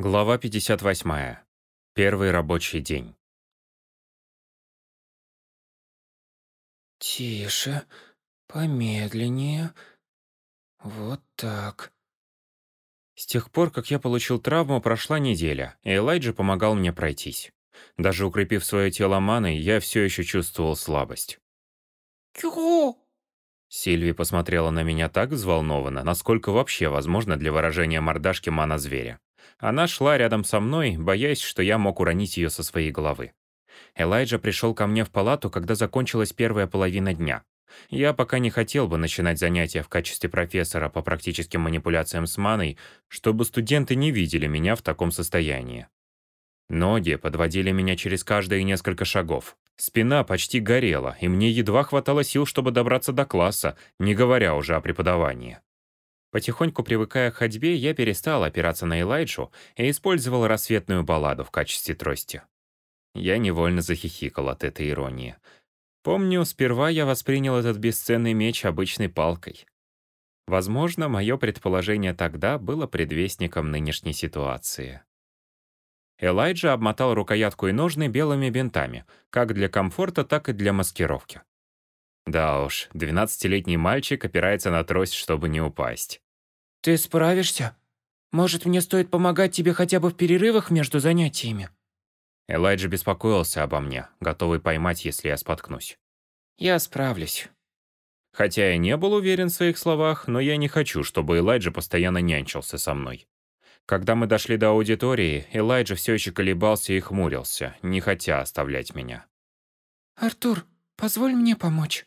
Глава 58. Первый рабочий день. Тише, помедленнее. Вот так. С тех пор, как я получил травму, прошла неделя, и Элайджа помогал мне пройтись. Даже укрепив свое тело маной, я все еще чувствовал слабость. Кю! Сильви посмотрела на меня так взволнованно, насколько вообще возможно для выражения мордашки мана-зверя. Она шла рядом со мной, боясь, что я мог уронить ее со своей головы. Элайджа пришел ко мне в палату, когда закончилась первая половина дня. Я пока не хотел бы начинать занятия в качестве профессора по практическим манипуляциям с маной, чтобы студенты не видели меня в таком состоянии. Ноги подводили меня через каждые несколько шагов. Спина почти горела, и мне едва хватало сил, чтобы добраться до класса, не говоря уже о преподавании. Потихоньку привыкая к ходьбе, я перестал опираться на Элайджу и использовал рассветную балладу в качестве трости. Я невольно захихикал от этой иронии. Помню, сперва я воспринял этот бесценный меч обычной палкой. Возможно, мое предположение тогда было предвестником нынешней ситуации. Элайджа обмотал рукоятку и ножны белыми бинтами, как для комфорта, так и для маскировки. Да уж, 12-летний мальчик опирается на трость, чтобы не упасть. Ты справишься? Может, мне стоит помогать тебе хотя бы в перерывах между занятиями? Элайджа беспокоился обо мне, готовый поймать, если я споткнусь. Я справлюсь. Хотя я не был уверен в своих словах, но я не хочу, чтобы Элайджа постоянно нянчился со мной. Когда мы дошли до аудитории, Элайджа все еще колебался и хмурился, не хотя оставлять меня. «Артур, позволь мне помочь».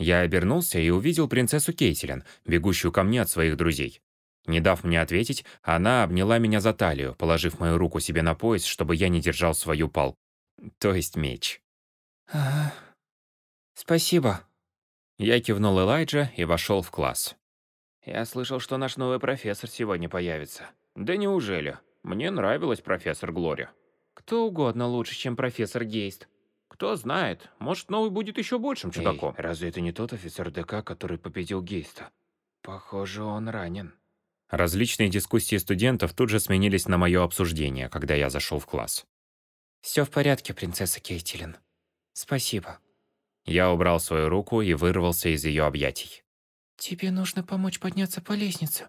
Я обернулся и увидел принцессу Кейтилен, бегущую ко мне от своих друзей. Не дав мне ответить, она обняла меня за талию, положив мою руку себе на пояс, чтобы я не держал свою пал... то есть меч. «Ага. Спасибо». Я кивнул Элайджа и вошел в класс. «Я слышал, что наш новый профессор сегодня появится». Да неужели? Мне нравилась профессор Глори. Кто угодно лучше, чем профессор Гейст. Кто знает, может, новый будет еще большим чудаком. Эй, разве это не тот офицер ДК, который победил Гейста? Похоже, он ранен. Различные дискуссии студентов тут же сменились на мое обсуждение, когда я зашел в класс. Все в порядке, принцесса Кейтилин. Спасибо. Я убрал свою руку и вырвался из ее объятий. Тебе нужно помочь подняться по лестнице.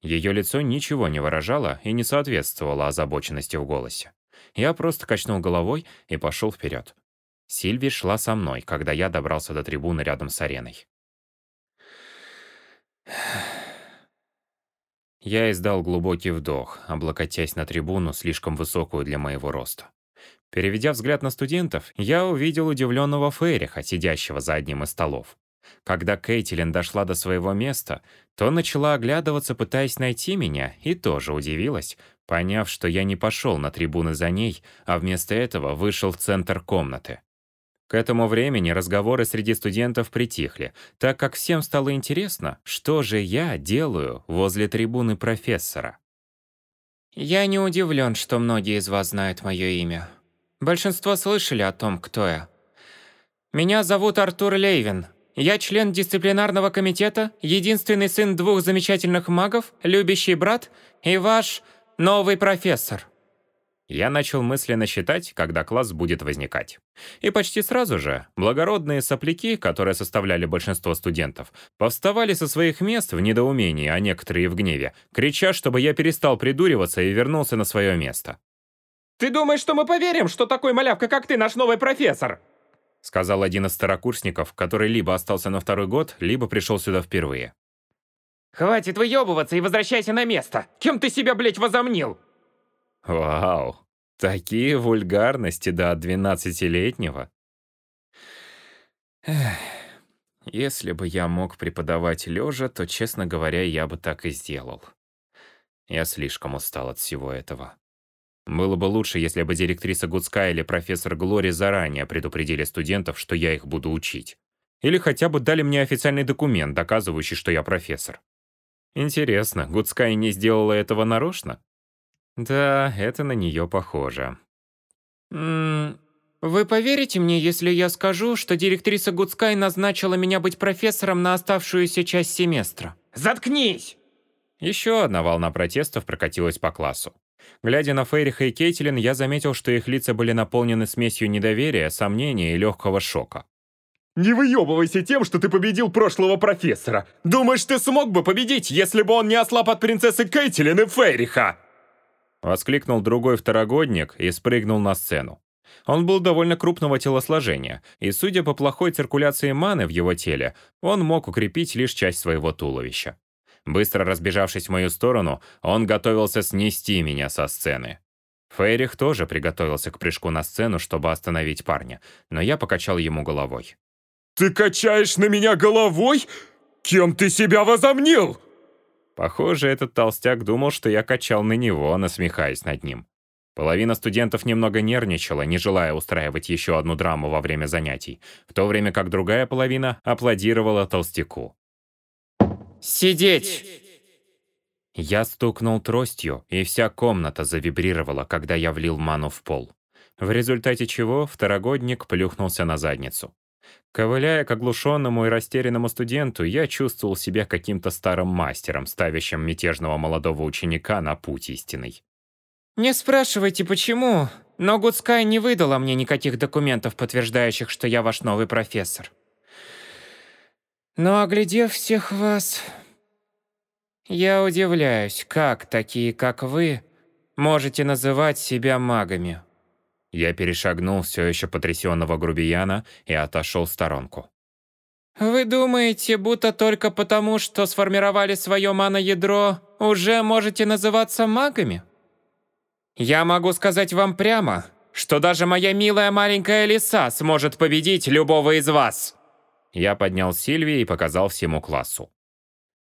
Ее лицо ничего не выражало и не соответствовало озабоченности в голосе. Я просто качнул головой и пошел вперед. Сильви шла со мной, когда я добрался до трибуны рядом с ареной. Я издал глубокий вдох, облокотясь на трибуну, слишком высокую для моего роста. Переведя взгляд на студентов, я увидел удивленного Фейриха, сидящего за одним из столов. Когда Кейтилин дошла до своего места, то начала оглядываться, пытаясь найти меня, и тоже удивилась, поняв, что я не пошел на трибуны за ней, а вместо этого вышел в центр комнаты. К этому времени разговоры среди студентов притихли, так как всем стало интересно, что же я делаю возле трибуны профессора. Я не удивлен, что многие из вас знают мое имя. Большинство слышали о том, кто я. Меня зовут Артур Лейвин, я член дисциплинарного комитета, единственный сын двух замечательных магов, любящий брат и ваш новый профессор». Я начал мысленно считать, когда класс будет возникать. И почти сразу же благородные сопляки, которые составляли большинство студентов, повставали со своих мест в недоумении, а некоторые в гневе, крича, чтобы я перестал придуриваться и вернулся на свое место. «Ты думаешь, что мы поверим, что такой малявка, как ты, наш новый профессор?» сказал один из старокурсников, который либо остался на второй год, либо пришел сюда впервые. «Хватит выебываться и возвращайся на место! Кем ты себя, блядь, возомнил?» «Вау, такие вульгарности до двенадцатилетнего!» Если бы я мог преподавать лежа, то, честно говоря, я бы так и сделал. Я слишком устал от всего этого. Было бы лучше, если бы директриса Гудская или профессор Глори заранее предупредили студентов, что я их буду учить. Или хотя бы дали мне официальный документ, доказывающий, что я профессор. Интересно, Гудская не сделала этого нарочно? Да, это на нее похоже. М вы поверите мне, если я скажу, что директриса Гудскай назначила меня быть профессором на оставшуюся часть семестра? Заткнись! Еще одна волна протестов прокатилась по классу. Глядя на Фейриха и Кейтилин, я заметил, что их лица были наполнены смесью недоверия, сомнения и легкого шока. «Не выебывайся тем, что ты победил прошлого профессора! Думаешь, ты смог бы победить, если бы он не ослаб от принцессы Кейтилин и Фейриха?» Воскликнул другой второгодник и спрыгнул на сцену. Он был довольно крупного телосложения, и, судя по плохой циркуляции маны в его теле, он мог укрепить лишь часть своего туловища. Быстро разбежавшись в мою сторону, он готовился снести меня со сцены. Фейрих тоже приготовился к прыжку на сцену, чтобы остановить парня, но я покачал ему головой. «Ты качаешь на меня головой? Кем ты себя возомнил?» Похоже, этот толстяк думал, что я качал на него, насмехаясь над ним. Половина студентов немного нервничала, не желая устраивать еще одну драму во время занятий, в то время как другая половина аплодировала толстяку. «Сидеть!» Я стукнул тростью, и вся комната завибрировала, когда я влил ману в пол. В результате чего второгодник плюхнулся на задницу. Ковыляя к оглушенному и растерянному студенту, я чувствовал себя каким-то старым мастером, ставящим мятежного молодого ученика на путь истинный. Не спрашивайте, почему, но Гудскай не выдала мне никаких документов, подтверждающих, что я ваш новый профессор. Но оглядев всех вас, я удивляюсь, как такие, как вы, можете называть себя магами. Я перешагнул все еще потрясенного грубияна и отошел в сторонку. Вы думаете, будто только потому, что сформировали свое маноядро, уже можете называться магами? Я могу сказать вам прямо, что даже моя милая маленькая лиса сможет победить любого из вас. Я поднял Сильвии и показал всему классу.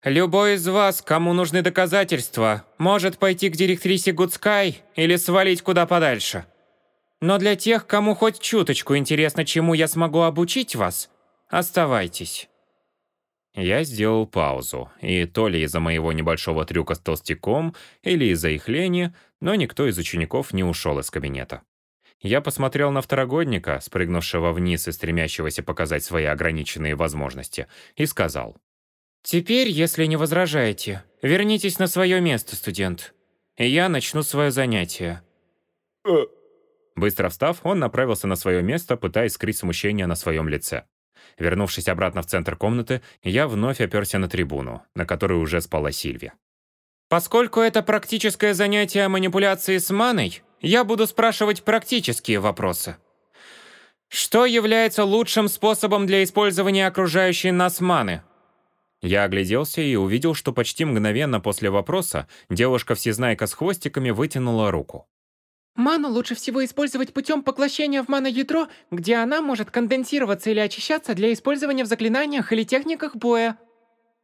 Любой из вас, кому нужны доказательства, может пойти к директрисе Гудскай или свалить куда подальше. Но для тех, кому хоть чуточку интересно, чему я смогу обучить вас, оставайтесь. Я сделал паузу, и то ли из-за моего небольшого трюка с толстяком, или из-за их лени, но никто из учеников не ушел из кабинета. Я посмотрел на второгодника, спрыгнувшего вниз и стремящегося показать свои ограниченные возможности, и сказал. «Теперь, если не возражаете, вернитесь на свое место, студент, и я начну свое занятие». Быстро встав, он направился на свое место, пытаясь скрыть смущение на своем лице. Вернувшись обратно в центр комнаты, я вновь оперся на трибуну, на которой уже спала Сильвия. Поскольку это практическое занятие манипуляции с маной, я буду спрашивать практические вопросы. Что является лучшим способом для использования окружающей нас маны? Я огляделся и увидел, что почти мгновенно после вопроса девушка-всезнайка с хвостиками вытянула руку. Ману лучше всего использовать путем поглощения в маноядро, где она может конденсироваться или очищаться для использования в заклинаниях или техниках боя.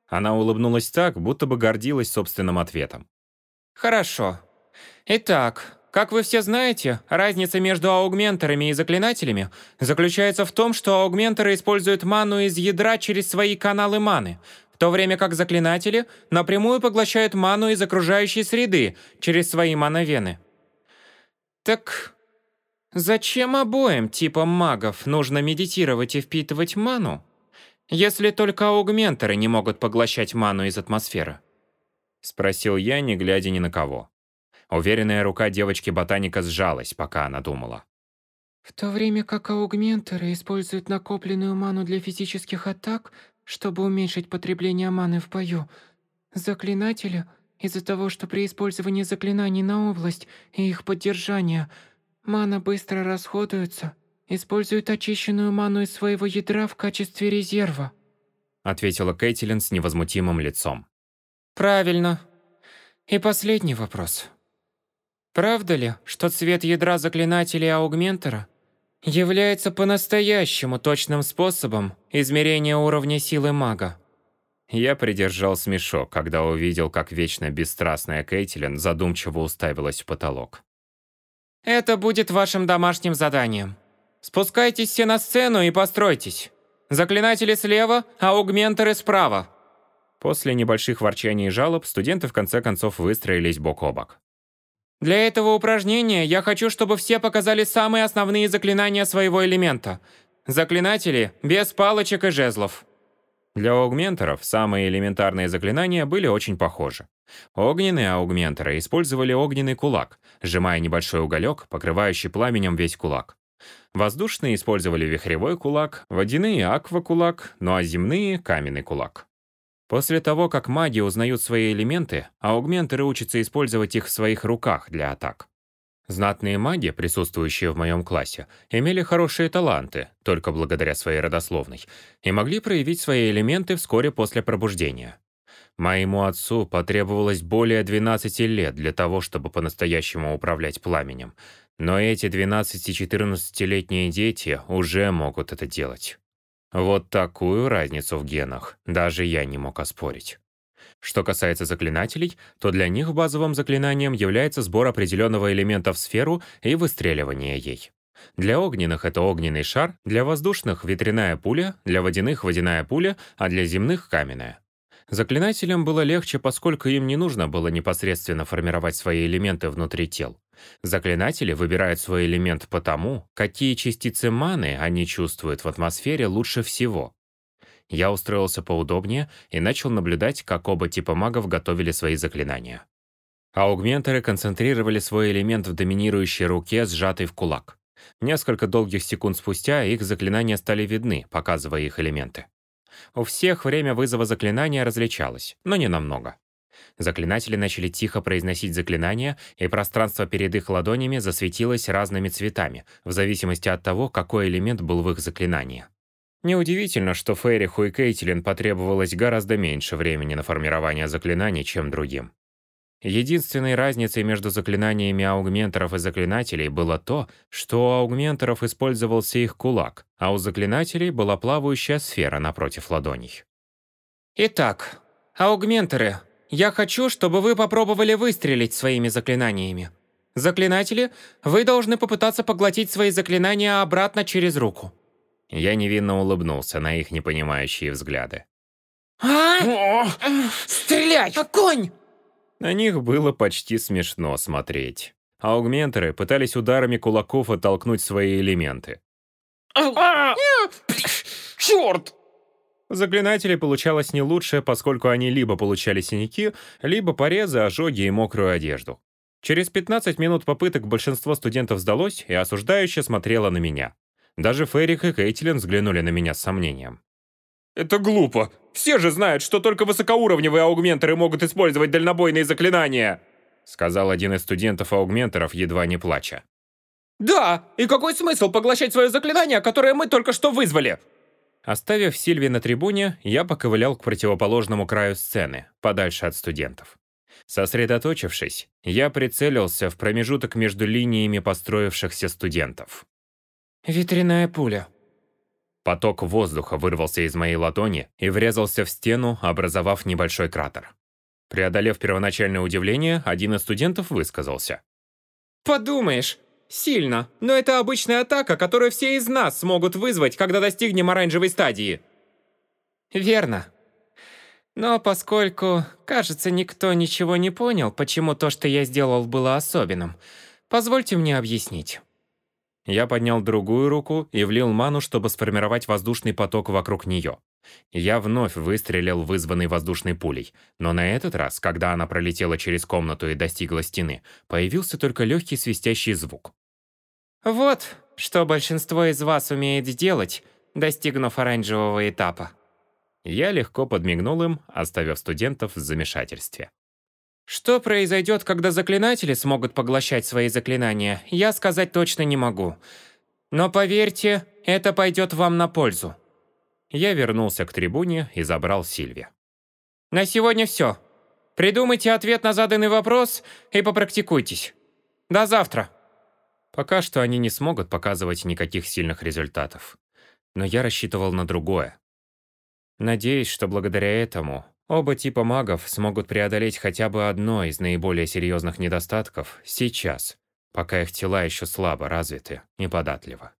Она улыбнулась так, будто бы гордилась собственным ответом. Хорошо. Итак, как вы все знаете, разница между аугментерами и заклинателями заключается в том, что аугментеры используют ману из ядра через свои каналы маны, в то время как заклинатели напрямую поглощают ману из окружающей среды через свои мановены. Так зачем обоим типам магов нужно медитировать и впитывать ману, если только аугментеры не могут поглощать ману из атмосферы? Спросил я, не глядя ни на кого. Уверенная рука девочки-ботаника сжалась, пока она думала. В то время как аугментеры используют накопленную ману для физических атак, чтобы уменьшить потребление маны в бою, заклинатели из-за того, что при использовании заклинаний на область и их поддержания мана быстро расходуется, используют очищенную ману из своего ядра в качестве резерва. Ответила Кейтилин с невозмутимым лицом. Правильно. И последний вопрос. Правда ли, что цвет ядра заклинателя аугментера является по-настоящему точным способом измерения уровня силы мага? Я придержал смешок, когда увидел, как вечно бесстрастная Кейтилин задумчиво уставилась в потолок. Это будет вашим домашним заданием. Спускайтесь все на сцену и постройтесь. Заклинатели слева, а аугментеры справа. После небольших ворчаний и жалоб студенты в конце концов выстроились бок о бок. Для этого упражнения я хочу, чтобы все показали самые основные заклинания своего элемента. Заклинатели без палочек и жезлов. Для аугментеров самые элементарные заклинания были очень похожи. Огненные аугментеры использовали огненный кулак, сжимая небольшой уголек, покрывающий пламенем весь кулак. Воздушные использовали вихревой кулак, водяные — аквакулак, ну а земные — каменный кулак. После того, как маги узнают свои элементы, аугментеры учатся использовать их в своих руках для атак. Знатные маги, присутствующие в моем классе, имели хорошие таланты, только благодаря своей родословной, и могли проявить свои элементы вскоре после пробуждения. Моему отцу потребовалось более 12 лет для того, чтобы по-настоящему управлять пламенем, но эти 12-14-летние дети уже могут это делать. Вот такую разницу в генах даже я не мог оспорить. Что касается заклинателей, то для них базовым заклинанием является сбор определенного элемента в сферу и выстреливание ей. Для огненных это огненный шар, для воздушных — ветряная пуля, для водяных — водяная пуля, а для земных — каменная. Заклинателям было легче, поскольку им не нужно было непосредственно формировать свои элементы внутри тел. Заклинатели выбирают свой элемент потому, какие частицы маны они чувствуют в атмосфере лучше всего. Я устроился поудобнее и начал наблюдать, как оба типа магов готовили свои заклинания. Аугментеры концентрировали свой элемент в доминирующей руке, сжатой в кулак. Несколько долгих секунд спустя их заклинания стали видны, показывая их элементы. У всех время вызова заклинания различалось, но не намного. Заклинатели начали тихо произносить заклинания, и пространство перед их ладонями засветилось разными цветами, в зависимости от того, какой элемент был в их заклинании. Неудивительно, что Фейриху и Кейтилин потребовалось гораздо меньше времени на формирование заклинаний, чем другим. Единственной разницей между заклинаниями аугментеров и заклинателей было то, что у аугментеров использовался их кулак, а у заклинателей была плавающая сфера напротив ладоней. Итак, аугментеры, я хочу, чтобы вы попробовали выстрелить своими заклинаниями. Заклинатели, вы должны попытаться поглотить свои заклинания обратно через руку. Я невинно улыбнулся на их непонимающие взгляды. А? Стреляй! Огонь! На них было почти смешно смотреть. Аугментеры пытались ударами кулаков оттолкнуть свои элементы. Черт! У заклинателей получалось не лучше, поскольку они либо получали синяки, либо порезы, ожоги и мокрую одежду. Через 15 минут попыток большинство студентов сдалось и осуждающе смотрело на меня. Даже Феррик и Кейтлин взглянули на меня с сомнением. Это глупо. Все же знают, что только высокоуровневые аугментеры могут использовать дальнобойные заклинания. Сказал один из студентов-аугментеров, едва не плача. Да, и какой смысл поглощать свое заклинание, которое мы только что вызвали? Оставив Сильви на трибуне, я поковылял к противоположному краю сцены, подальше от студентов. Сосредоточившись, я прицелился в промежуток между линиями построившихся студентов. Ветряная пуля. Поток воздуха вырвался из моей ладони и врезался в стену, образовав небольшой кратер. Преодолев первоначальное удивление, один из студентов высказался. «Подумаешь, сильно, но это обычная атака, которую все из нас смогут вызвать, когда достигнем оранжевой стадии». «Верно. Но поскольку, кажется, никто ничего не понял, почему то, что я сделал, было особенным, позвольте мне объяснить». Я поднял другую руку и влил ману, чтобы сформировать воздушный поток вокруг нее. Я вновь выстрелил вызванной воздушной пулей, но на этот раз, когда она пролетела через комнату и достигла стены, появился только легкий свистящий звук. «Вот, что большинство из вас умеет делать, достигнув оранжевого этапа». Я легко подмигнул им, оставив студентов в замешательстве. Что произойдет, когда заклинатели смогут поглощать свои заклинания, я сказать точно не могу. Но поверьте, это пойдет вам на пользу. Я вернулся к трибуне и забрал Сильви. На сегодня все. Придумайте ответ на заданный вопрос и попрактикуйтесь. До завтра. Пока что они не смогут показывать никаких сильных результатов. Но я рассчитывал на другое. Надеюсь, что благодаря этому Оба типа магов смогут преодолеть хотя бы одно из наиболее серьезных недостатков сейчас, пока их тела еще слабо развиты и податливы.